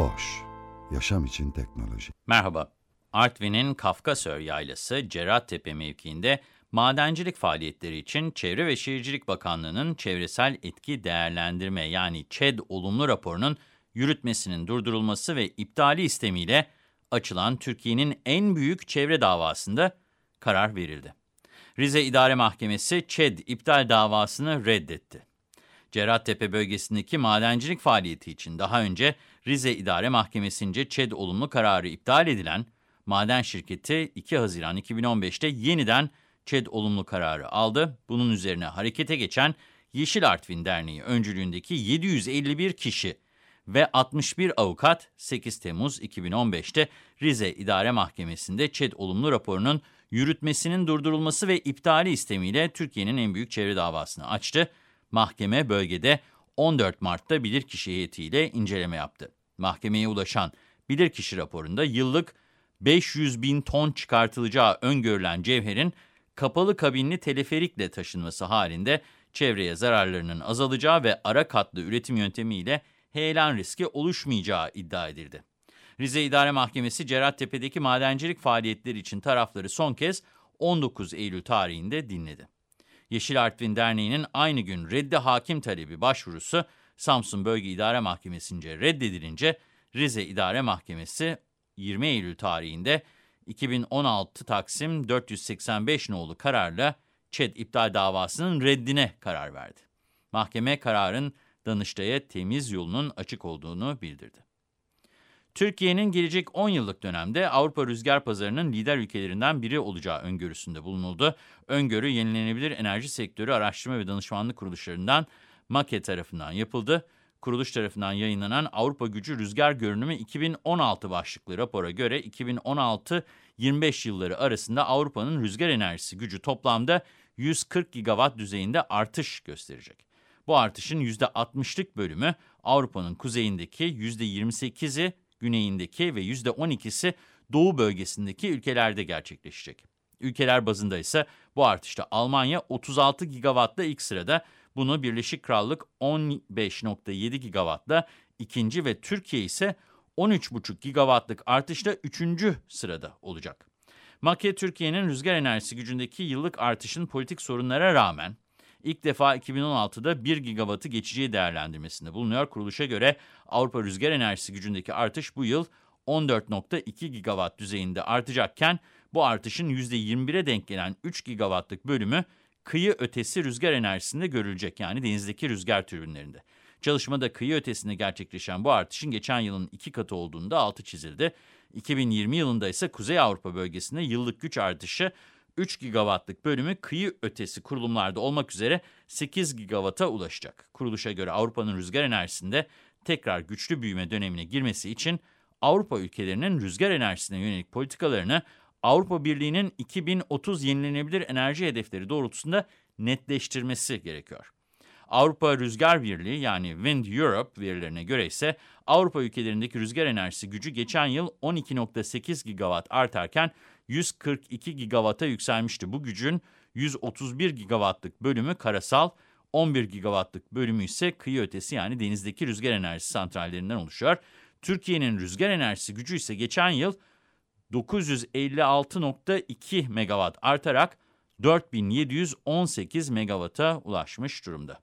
Boş, yaşam için teknoloji. Merhaba. Artvin'in Kafkasör Yaylası Cerattepe mevkiinde madencilik faaliyetleri için Çevre ve Şehircilik Bakanlığı'nın çevresel etki değerlendirme yani ÇED olumlu raporunun yürütmesinin durdurulması ve iptali istemiyle açılan Türkiye'nin en büyük çevre davasında karar verildi. Rize İdare Mahkemesi ÇED iptal davasını reddetti. Cerattepe bölgesindeki madencilik faaliyeti için daha önce Rize İdare Mahkemesi'nce ÇED olumlu kararı iptal edilen maden şirketi 2 Haziran 2015'te yeniden ÇED olumlu kararı aldı. Bunun üzerine harekete geçen Yeşil Artvin Derneği öncülüğündeki 751 kişi ve 61 avukat 8 Temmuz 2015'te Rize İdare Mahkemesi'nde ÇED olumlu raporunun yürütmesinin durdurulması ve iptali istemiyle Türkiye'nin en büyük çevre davasını açtı. Mahkeme bölgede 14 Mart'ta bilirkişi heyetiyle inceleme yaptı. Mahkemeye ulaşan bilirkişi raporunda yıllık 500 bin ton çıkartılacağı öngörülen cevherin kapalı kabinli teleferikle taşınması halinde çevreye zararlarının azalacağı ve ara katlı üretim yöntemiyle heyelan riski oluşmayacağı iddia edildi. Rize İdare Mahkemesi Cerattepe'deki madencilik faaliyetleri için tarafları son kez 19 Eylül tarihinde dinledi. Yeşil Artvin Derneği'nin aynı gün reddi hakim talebi başvurusu Samsun Bölge İdare Mahkemesi'nce reddedilince Rize İdare Mahkemesi 20 Eylül tarihinde 2016 Taksim 485 nolu kararla ÇED iptal davasının reddine karar verdi. Mahkeme kararın Danıştay'a temiz yolunun açık olduğunu bildirdi. Türkiye'nin gelecek 10 yıllık dönemde Avrupa rüzgar pazarının lider ülkelerinden biri olacağı öngörüsünde bulunuldu. Öngörü yenilenebilir enerji sektörü araştırma ve danışmanlık kuruluşlarından MAKE tarafından yapıldı. Kuruluş tarafından yayınlanan Avrupa Gücü Rüzgar Görünümü 2016 başlıklı rapora göre 2016-25 yılları arasında Avrupa'nın rüzgar enerjisi gücü toplamda 140 gigawatt düzeyinde artış gösterecek. Bu artışın %60'lık bölümü Avrupa'nın kuzeyindeki, %28'i güneyindeki ve %12'si doğu bölgesindeki ülkelerde gerçekleşecek. Ülkeler bazında ise bu artışta Almanya 36 gigawattla ilk sırada, bunu Birleşik Krallık 15.7 gigawattla ikinci ve Türkiye ise 13,5 gigawattlık artışla üçüncü sırada olacak. Makya Türkiye'nin rüzgar enerjisi gücündeki yıllık artışın politik sorunlara rağmen ilk defa 2016'da 1 gigawattı geçeceği değerlendirmesinde bulunuyor. Kuruluşa göre Avrupa rüzgar enerjisi gücündeki artış bu yıl 14.2 gigawatt düzeyinde artacakken bu artışın %21'e denk gelen 3 gigawattlık bölümü kıyı ötesi rüzgar enerjisinde görülecek yani denizdeki rüzgar türbinlerinde. Çalışmada kıyı ötesinde gerçekleşen bu artışın geçen yılın iki katı olduğunda altı çizildi. 2020 yılında ise Kuzey Avrupa bölgesinde yıllık güç artışı 3 gigawattlık bölümü kıyı ötesi kurulumlarda olmak üzere 8 gigawatt'a ulaşacak. Kuruluşa göre Avrupa'nın rüzgar enerjisinde tekrar güçlü büyüme dönemine girmesi için Avrupa ülkelerinin rüzgar enerjisine yönelik politikalarını Avrupa Birliği'nin 2030 yenilenebilir enerji hedefleri doğrultusunda netleştirmesi gerekiyor. Avrupa Rüzgar Birliği yani Wind Europe verilerine göre ise Avrupa ülkelerindeki rüzgar enerjisi gücü geçen yıl 12.8 gigawatt artarken 142 gigawatt'a yükselmişti. Bu gücün 131 gigawattlık bölümü karasal, 11 gigawattlık bölümü ise kıyı ötesi yani denizdeki rüzgar enerjisi santrallerinden oluşuyor. Türkiye'nin rüzgar enerjisi gücü ise geçen yıl 956.2 megawatt artarak 4718 megawatt'a ulaşmış durumda.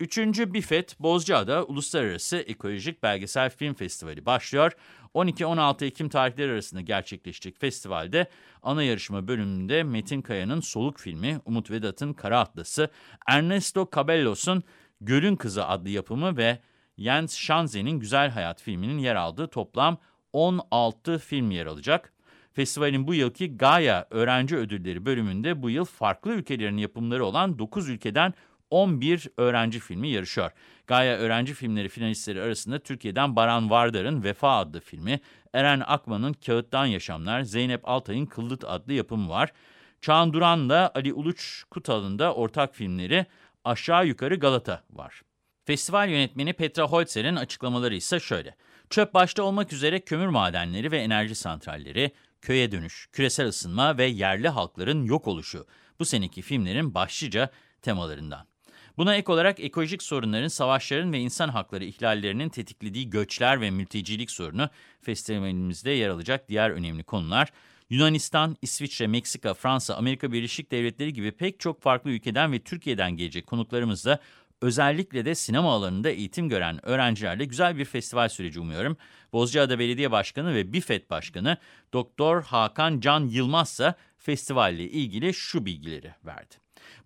Üçüncü Bifet Bozcaada Uluslararası Ekolojik Belgesel Film Festivali başlıyor. 12-16 Ekim tarihleri arasında gerçekleşecek festivalde ana yarışma bölümünde Metin Kaya'nın Soluk filmi, Umut Vedat'ın Kara Atlası, Ernesto Cabellos'un Gölün Kızı adlı yapımı ve Jens Schanze'nin Güzel Hayat filminin yer aldığı toplam 16 film yer alacak. Festivalin bu yılki Gaia Öğrenci Ödülleri bölümünde bu yıl farklı ülkelerin yapımları olan 9 ülkeden 11 öğrenci filmi yarışıyor. Gaia Öğrenci Filmleri finalistleri arasında Türkiye'den Baran Vardar'ın Vefa adlı filmi, Eren Akman'ın Kağıttan Yaşamlar, Zeynep Altay'ın Kıllıt adlı yapımı var. Çağan Duran'la Ali Uluç Kutal'ın da ortak filmleri Aşağı Yukarı Galata var. Festival yönetmeni Petra Holzer'in açıklamaları ise şöyle. Çöp başta olmak üzere kömür madenleri ve enerji santralleri, köye dönüş, küresel ısınma ve yerli halkların yok oluşu bu seneki filmlerin başlıca temalarından. Buna ek olarak ekolojik sorunların, savaşların ve insan hakları ihlallerinin tetiklediği göçler ve mültecilik sorunu festivalimizde yer alacak diğer önemli konular. Yunanistan, İsviçre, Meksika, Fransa, Amerika Birleşik Devletleri gibi pek çok farklı ülkeden ve Türkiye'den gelecek konuklarımız da özellikle de sinema alanında eğitim gören öğrencilerle güzel bir festival süreci umuyorum. Bozcaada Belediye Başkanı ve BİFET Başkanı Doktor Hakan Can Yılmaz ise festivalle ilgili şu bilgileri verdi.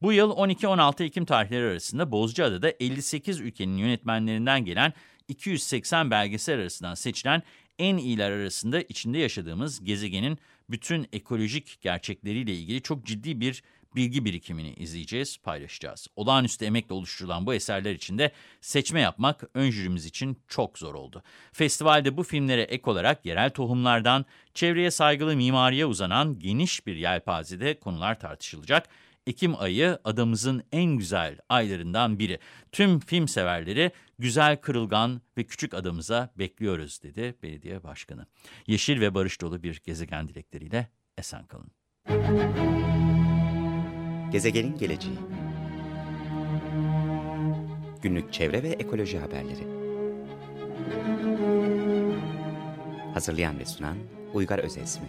Bu yıl 12-16 Ekim tarihleri arasında Bozcaada'da 58 ülkenin yönetmenlerinden gelen 280 belgesel arasından seçilen en iyiler arasında içinde yaşadığımız gezegenin bütün ekolojik gerçekleriyle ilgili çok ciddi bir bilgi birikimini izleyeceğiz, paylaşacağız. Olağanüstü emekle oluşturulan bu eserler içinde seçme yapmak ön jürimiz için çok zor oldu. Festivalde bu filmlere ek olarak yerel tohumlardan çevreye saygılı mimariye uzanan geniş bir yelpazede konular tartışılacak. Ekim ayı adamızın en güzel aylarından biri. Tüm film severleri güzel kırılgan ve küçük adamıza bekliyoruz dedi belediye başkanı. Yeşil ve barış dolu bir gezegen dilekleriyle esen kalın. Gezegenin geleceği Günlük çevre ve ekoloji haberleri Hazırlayan ve sunan Uygar Özesmi